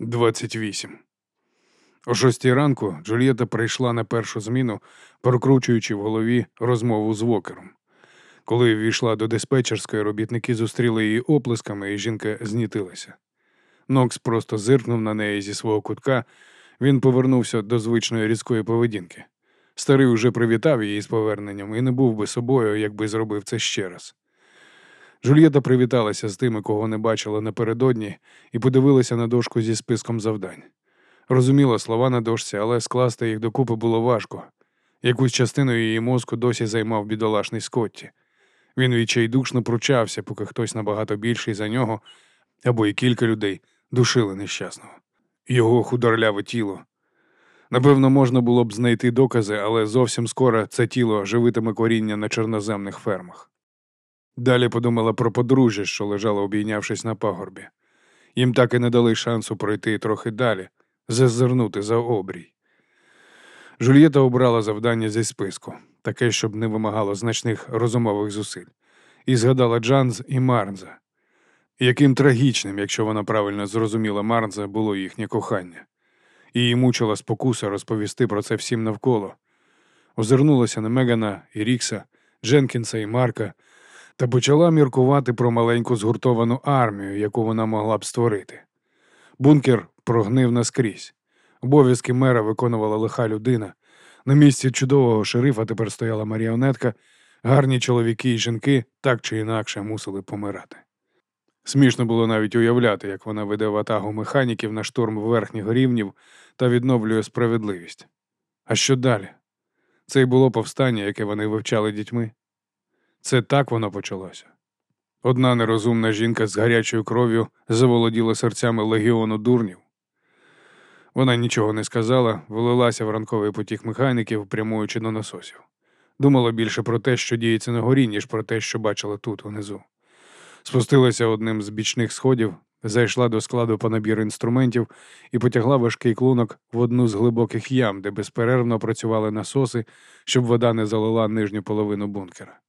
28. О шостій ранку Джульєта прийшла на першу зміну, прокручуючи в голові розмову з Вокером. Коли ввійшла до диспетчерської, робітники зустріли її оплесками, і жінка знітилася. Нокс просто зиркнув на неї зі свого кутка, він повернувся до звичної різкої поведінки. Старий уже привітав її з поверненням і не був би собою, якби зробив це ще раз. Жульєта привіталася з тими, кого не бачила напередодні, і подивилася на дошку зі списком завдань. Розуміла слова на дошці, але скласти їх докупи було важко. Якусь частину її мозку досі займав бідолашний Скотті. Він відчайдушно пручався, поки хтось набагато більший за нього, або й кілька людей душили нещасного. Його худорляве тіло. Напевно, можна було б знайти докази, але зовсім скоро це тіло живитиме коріння на чорноземних фермах. Далі подумала про подружжя, що лежало, обійнявшись на пагорбі. Їм так і не дали шансу пройти трохи далі, зазирнути за обрій. Жульєта обрала завдання зі списку, таке, щоб не вимагало значних розумових зусиль, і згадала Джанз і Марнза. Яким трагічним, якщо вона правильно зрозуміла Марнза, було їхнє кохання. Її мучила спокуса розповісти про це всім навколо. Озирнулася на Мегана і Рікса, Дженкінса і Марка та почала міркувати про маленьку згуртовану армію, яку вона могла б створити. Бункер прогнив наскрізь. Обов'язки мера виконувала лиха людина. На місці чудового шерифа тепер стояла маріонетка, гарні чоловіки і жінки так чи інакше мусили помирати. Смішно було навіть уявляти, як вона веде ватагу механіків на штурм верхніх рівнів та відновлює справедливість. А що далі? Це й було повстання, яке вони вивчали дітьми. Це так воно почалося. Одна нерозумна жінка з гарячою кров'ю заволоділа серцями легіону дурнів. Вона нічого не сказала, вилилася в ранковий потік механіків, прямуючи до насосів. Думала більше про те, що діється на горі, ніж про те, що бачила тут, унизу. Спустилася одним з бічних сходів, зайшла до складу по набір інструментів і потягла важкий клунок в одну з глибоких ям, де безперервно працювали насоси, щоб вода не залила нижню половину бункера.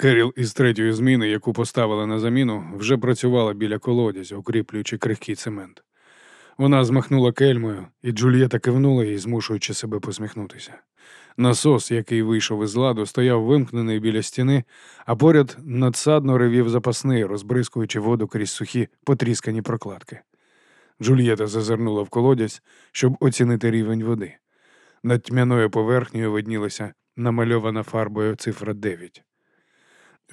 Керіл із третьої зміни, яку поставили на заміну, вже працювала біля колодязя, укріплюючи крихкий цемент. Вона змахнула кельмою, і Джульєта кивнула їй, змушуючи себе посміхнутися. Насос, який вийшов із ладу, стояв вимкнений біля стіни, а поряд надсадно ревів запасний, розбризкуючи воду крізь сухі потріскані прокладки. Джульєта зазирнула в колодязь, щоб оцінити рівень води. Над тьмяною поверхнею виднілася намальована фарбою цифра 9.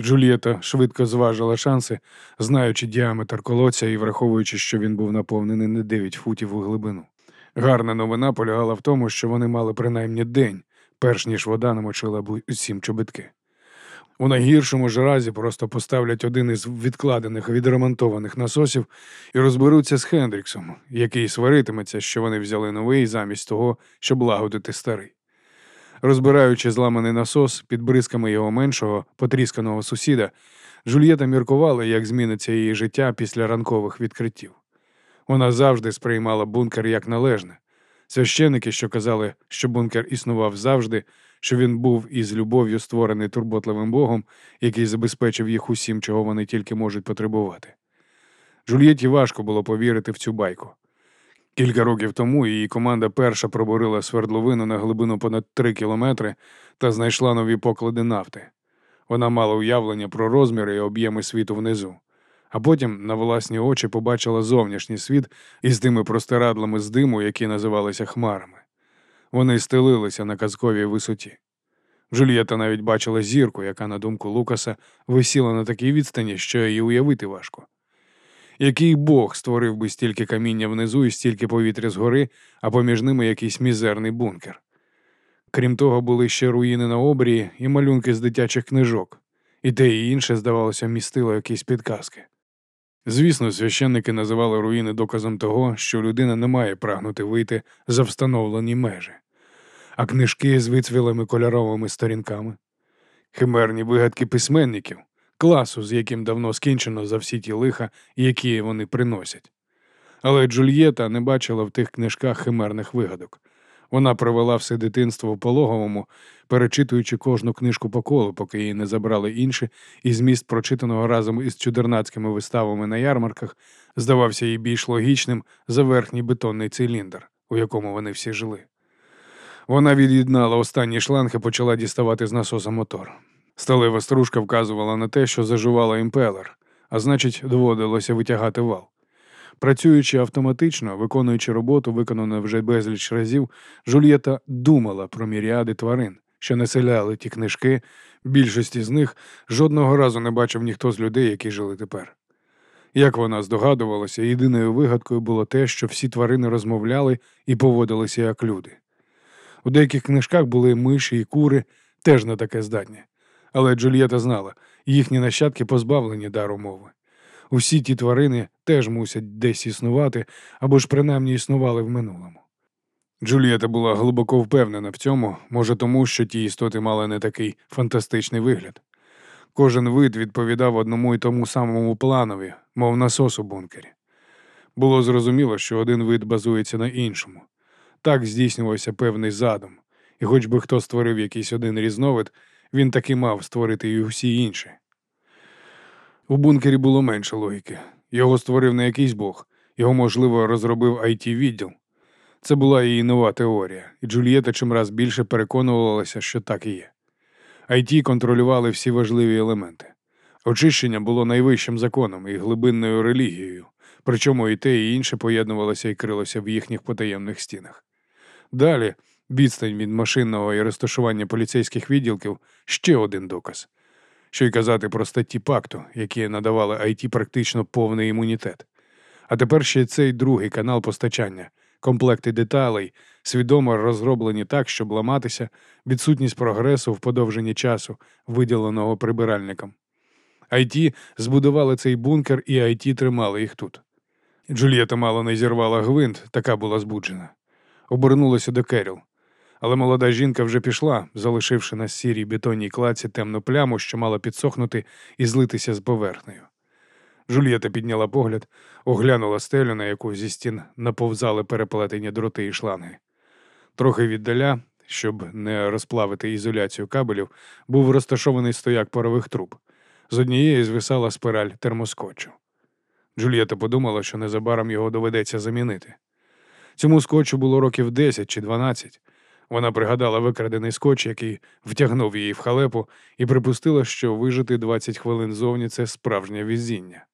Джульєта швидко зважила шанси, знаючи діаметр колодця і враховуючи, що він був наповнений не 9 футів у глибину. Гарна новина полягала в тому, що вони мали принаймні день, перш ніж вода намочила б усім чобитки. У найгіршому ж разі просто поставлять один із відкладених відремонтованих насосів і розберуться з Хендріксом, який сваритиметься, що вони взяли новий замість того, щоб лагодити старий. Розбираючи зламаний насос під бризками його меншого, потрісканого сусіда, Жульєта міркувала, як зміниться її життя після ранкових відкриттів. Вона завжди сприймала бункер як належне. Священники, що казали, що бункер існував завжди, що він був із любов'ю створений турботливим Богом, який забезпечив їх усім, чого вони тільки можуть потребувати. Жульєті важко було повірити в цю байку. Кілька років тому її команда перша пробурила свердловину на глибину понад три кілометри та знайшла нові поклади нафти. Вона мала уявлення про розміри і об'єми світу внизу, а потім на власні очі побачила зовнішній світ із тими простирадлами з диму, які називалися хмарами. Вони стелилися на казковій висоті. Джульєта навіть бачила зірку, яка, на думку Лукаса, висіла на такій відстані, що її уявити важко. Який Бог створив би стільки каміння внизу і стільки повітря згори, а поміж ними якийсь мізерний бункер. Крім того, були ще руїни на обрії і малюнки з дитячих книжок, і те і інше, здавалося, містило якісь підказки. Звісно, священники називали руїни доказом того, що людина не має прагнути вийти за встановлені межі, а книжки з вицвілими кольоровими сторінками, химерні вигадки письменників, класу, з яким давно скінчено за всі ті лиха, які вони приносять. Але Джульєта не бачила в тих книжках химерних вигадок. Вона провела все дитинство в пологовому, перечитуючи кожну книжку по колу, поки її не забрали інші, і зміст прочитаного разом із чудернацькими виставами на ярмарках здавався їй більш логічним за верхній бетонний циліндр, у якому вони всі жили. Вона від'єднала останній шланг і почала діставати з насоса мотор. Сталева стружка вказувала на те, що зажувала імпелер, а значить, доводилося витягати вал. Працюючи автоматично, виконуючи роботу, виконану вже безліч разів, Жульєта думала про міріади тварин, що населяли ті книжки, більшості з них жодного разу не бачив ніхто з людей, які жили тепер. Як вона здогадувалася, єдиною вигадкою було те, що всі тварини розмовляли і поводилися як люди. У деяких книжках були миші і кури, теж не таке здатні. Але Джульєта знала, їхні нащадки позбавлені дару мови. Усі ті тварини теж мусять десь існувати або ж принаймні існували в минулому. Джулієта була глибоко впевнена в цьому, може тому, що ті істоти мали не такий фантастичний вигляд. Кожен вид відповідав одному і тому самому планові, мов насос у бункері. Було зрозуміло, що один вид базується на іншому. Так здійснювався певний задум, і хоч би хто створив якийсь один різновид, він таки мав створити і усі інші. У бункері було менше логіки. Його створив не якийсь бог, його, можливо, розробив it відділ Це була її нова теорія, і Джульєта чимраз більше переконувалася, що так і є. IT контролювали всі важливі елементи. Очищення було найвищим законом і глибинною релігією, причому і те, і інше поєднувалося і крилося в їхніх потаємних стінах. Далі відстань від машинного і розташування поліцейських відділків ще один доказ що й казати про статті пакту, які надавали IT практично повний імунітет. А тепер ще цей другий канал постачання, комплекти деталей, свідомо розроблені так, щоб ламатися, відсутність прогресу в подовженні часу, виділеного прибиральником. IT збудували цей бункер, і IT тримали їх тут. Джульєта мало не зірвала гвинт, така була збуджена. Обернулася до Керіл але молода жінка вже пішла, залишивши на сірій бетонній клаці темну пляму, що мала підсохнути і злитися з поверхнею. Жульєта підняла погляд, оглянула стелю, на яку зі стін наповзали переплетені дроти і шланги. Трохи віддаля, щоб не розплавити ізоляцію кабелів, був розташований стояк парових труб. З однієї звисала спираль термоскотчу. Джульєта подумала, що незабаром його доведеться замінити. Цьому скотчу було років 10 чи 12, вона пригадала викрадений скотч, який втягнув її в халепу, і припустила, що вижити 20 хвилин зовні це справжнє візіння.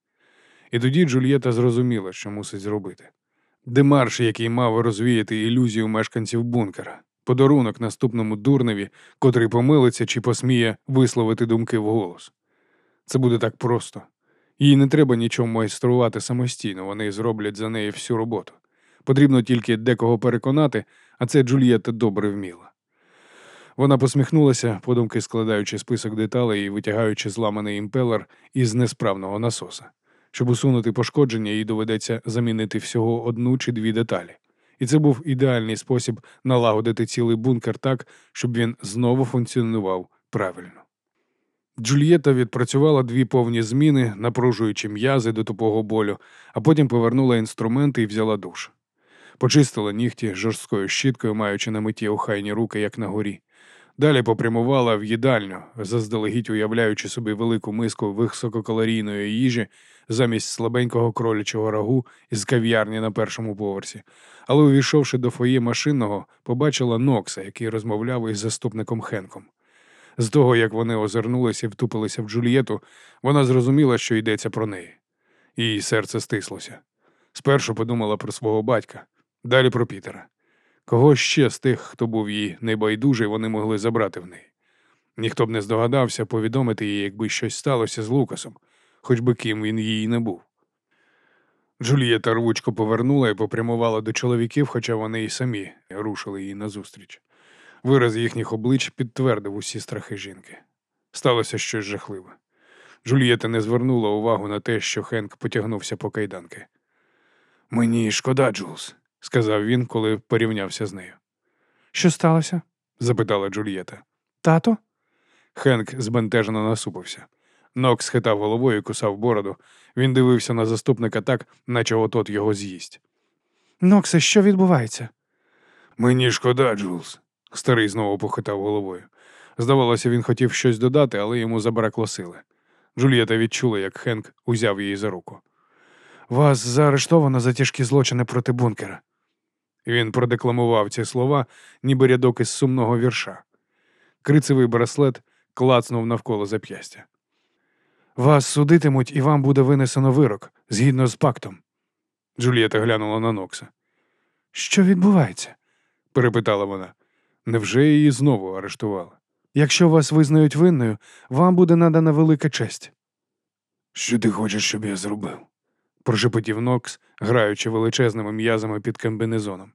І тоді Джульєта зрозуміла, що мусить зробити. Демарш, який мав розвіяти ілюзію мешканців бункера, подарунок наступному дурневі, котрий помилиться чи посміє висловити думки вголос. Це буде так просто. Їй не треба нічого майструвати самостійно, вони зроблять за неї всю роботу. Потрібно тільки декого переконати, а це Джульєта добре вміла. Вона посміхнулася, подумки складаючи список деталей і витягаючи зламаний імпелер із несправного насоса. Щоб усунути пошкодження, їй доведеться замінити всього одну чи дві деталі. І це був ідеальний спосіб налагодити цілий бункер так, щоб він знову функціонував правильно. Джульєта відпрацювала дві повні зміни, напружуючи м'язи до тупого болю, а потім повернула інструменти і взяла душ почистила нігті жорсткою щіткою, маючи на меті охайні руки, як на горі. Далі попрямувала в їдальню, заздалегідь уявляючи собі велику миску висококалорійної їжі замість слабенького кролячого рагу із кав'ярні на першому поверсі. Але, увійшовши до фоє машинного, побачила Нокса, який розмовляв із заступником Хенком. З того, як вони озирнулися і втупилися в Джульєту, вона зрозуміла, що йдеться про неї. Її серце стислося. Спершу подумала про свого батька, Далі про Пітера. Кого ще з тих, хто був їй небайдужий, вони могли забрати в неї? Ніхто б не здогадався повідомити їй, якби щось сталося з Лукасом, хоч би ким він її не був. Джулієта рвучко повернула і попрямувала до чоловіків, хоча вони й самі рушили її назустріч. Вираз їхніх облич підтвердив усі страхи жінки. Сталося щось жахливе. Джулієта не звернула увагу на те, що Хенк потягнувся по кайданки. Мені шкода, Джулс, сказав він, коли порівнявся з нею. Що сталося? запитала Джульєта. Тато? Хенк збентежено насупився. Нокс хитав головою і кусав бороду. Він дивився на заступника так, наче отот його з'їсть. Ноксе, що відбувається? Мені шкода, Джулс. Старий знову похитав головою. Здавалося, він хотів щось додати, але йому забракло сили. Джульєта відчула, як Хенк узяв її за руку. Вас заарештовано за тяжкі злочини проти бункера. Він продекламував ці слова, ніби рядок із сумного вірша. Крицевий браслет клацнув навколо зап'ястя. Вас судитимуть і вам буде винесено вирок згідно з пактом. Джулієта глянула на Нокса. Що відбувається? перепитала вона. Невже її знову арештували? Якщо вас визнають винною, вам буде надана велика честь. Що ти хочеш, щоб я зробив? Прошепотів Нокс, граючи величезними м'язами під комбінезоном.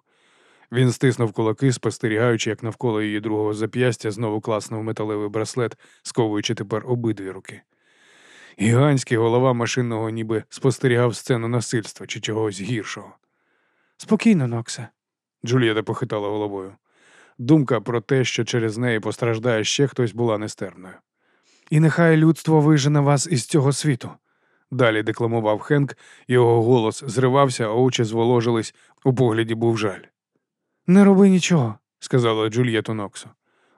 Він стиснув кулаки, спостерігаючи, як навколо її другого зап'ястя знову класнув металевий браслет, сковуючи тепер обидві руки. Гігантський голова машинного ніби спостерігав сцену насильства чи чогось гіршого. Спокійно, Ноксе. Джулієта похитала головою. Думка про те, що через неї постраждає ще хтось, була нестерпною. І нехай людство вижене вас із цього світу. Далі декламував Хенк, його голос зривався, а очі зволожились, у погляді був жаль. Не роби нічого, сказала Джульєту Ноксу.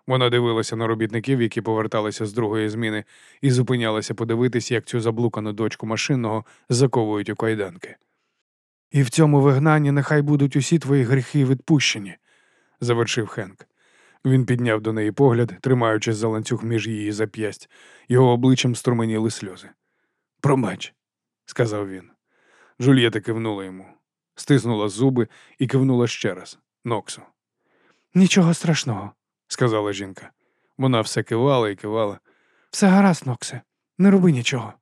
Вона дивилася на робітників, які поверталися з другої зміни, і зупинялася подивитись, як цю заблукану дочку машинного заковують у кайданки. І в цьому вигнанні нехай будуть усі твої гріхи відпущені, завершив Хенк. Він підняв до неї погляд, тримаючись за ланцюг між її зап'ясть, його обличчям струменіли сльози. Пробач, сказав він. Джульєта кивнула йому, стиснула зуби і кивнула ще раз Ноксу. Нічого страшного, сказала жінка. Вона все кивала і кивала. Все гаразд, Ноксе, не роби нічого.